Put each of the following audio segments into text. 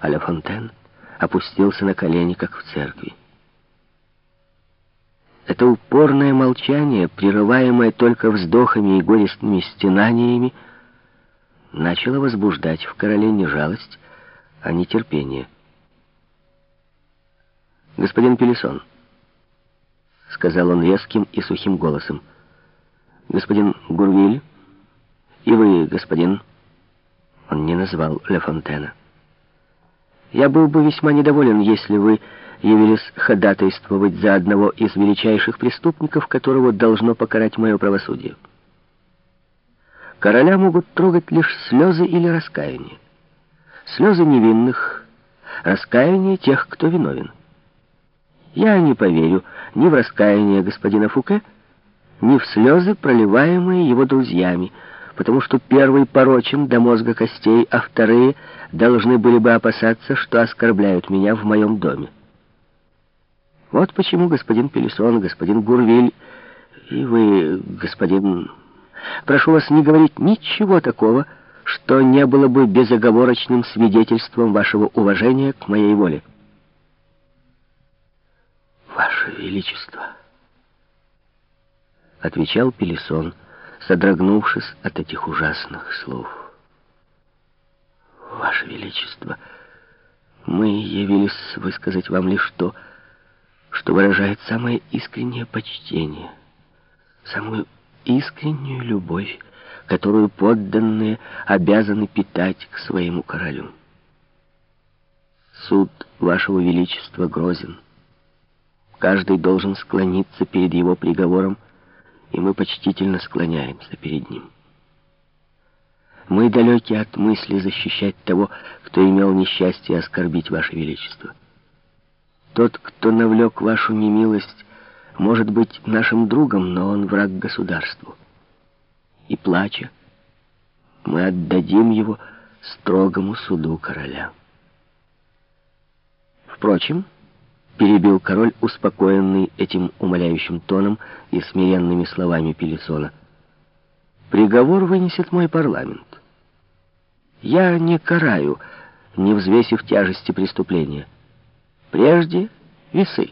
а Ля Фонтен опустился на колени, как в церкви. Это упорное молчание, прерываемое только вздохами и горестными стенаниями, начало возбуждать в короле не жалость, а нетерпение. «Господин Пелесон», — сказал он резким и сухим голосом, — «господин Гурвиль, и вы, господин...» Он не назвал Ле Фонтена. «Я был бы весьма недоволен, если вы явились ходатайствовать за одного из величайших преступников, которого должно покарать мое правосудие. Короля могут трогать лишь слезы или раскаяние. Слезы невинных, раскаяние тех, кто виновен. Я не поверю ни в раскаяние господина Фуке, ни в слезы, проливаемые его друзьями, потому что первый порочен до мозга костей, а вторые должны были бы опасаться, что оскорбляют меня в моем доме. Вот почему господин Пелесон, господин Гурвиль и вы, господин... Прошу вас не говорить ничего такого, что не было бы безоговорочным свидетельством вашего уважения к моей воле. «Ваше Величество!» — отвечал Пелесон, содрогнувшись от этих ужасных слов. «Ваше Величество, мы явились высказать вам лишь то, что выражает самое искреннее почтение, самую искреннюю любовь, которую подданные обязаны питать к своему королю. Суд вашего величества грозен. Каждый должен склониться перед его приговором, и мы почтительно склоняемся перед ним. Мы далеки от мысли защищать того, кто имел несчастье оскорбить ваше величество. Тот, кто навлек вашу немилость, может быть нашим другом, но он враг государству. И плача, мы отдадим его строгому суду короля. Впрочем, перебил король, успокоенный этим умоляющим тоном и смиренными словами Пелесона, приговор вынесет мой парламент. Я не караю, не взвесив тяжести преступления. Прежде весы,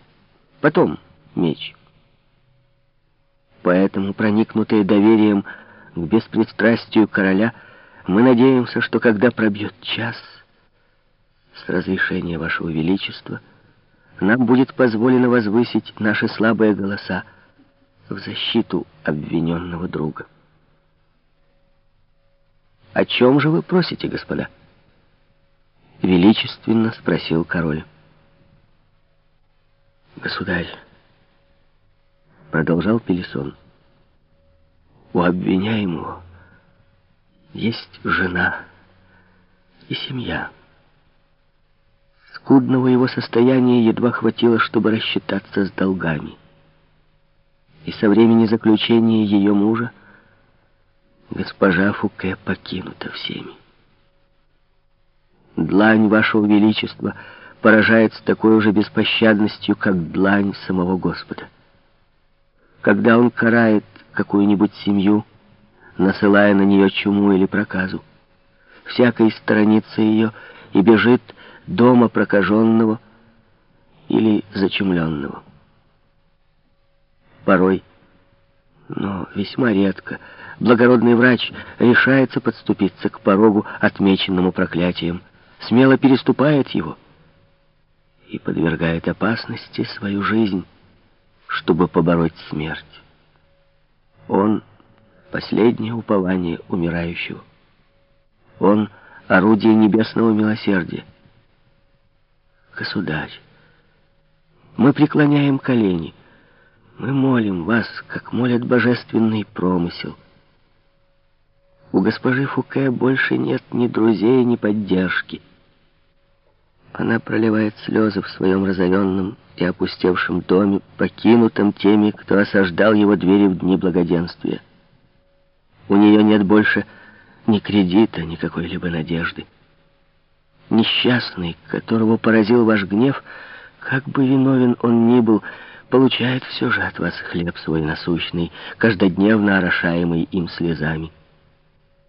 потом меч. Поэтому, проникнутые доверием к беспристрастию короля, мы надеемся, что когда пробьет час, с разрешения вашего величества, нам будет позволено возвысить наши слабые голоса в защиту обвиненного друга. «О чем же вы просите, господа?» Величественно спросил король. «Государь», — продолжал Пелесон, — «у обвиняемого есть жена и семья. Скудного его состояния едва хватило, чтобы рассчитаться с долгами. И со времени заключения ее мужа госпожа Фуке покинута всеми. Длань вашего величества — поражает с такой же беспощадностью, как длань самого Господа. Когда Он карает какую-нибудь семью, насылая на нее чуму или проказу, всякой сторонится ее и бежит дома прокаженного или зачумленного. Порой, но весьма редко, благородный врач решается подступиться к порогу, отмеченному проклятием, смело переступает его — и подвергает опасности свою жизнь, чтобы побороть смерть. Он — последнее упование умирающего. Он — орудие небесного милосердия. Государь, мы преклоняем колени, мы молим вас, как молят божественный промысел. У госпожи Фуке больше нет ни друзей, ни поддержки — она проливает слезы в своем разоренном и опустевшем доме, покинутом теми, кто осаждал его двери в дни благоденствия. У нее нет больше ни кредита, ни какой-либо надежды. Несчастный, которого поразил ваш гнев, как бы виновен он ни был, получает все же от вас хлеб свой насущный, каждодневно орошаемый им слезами.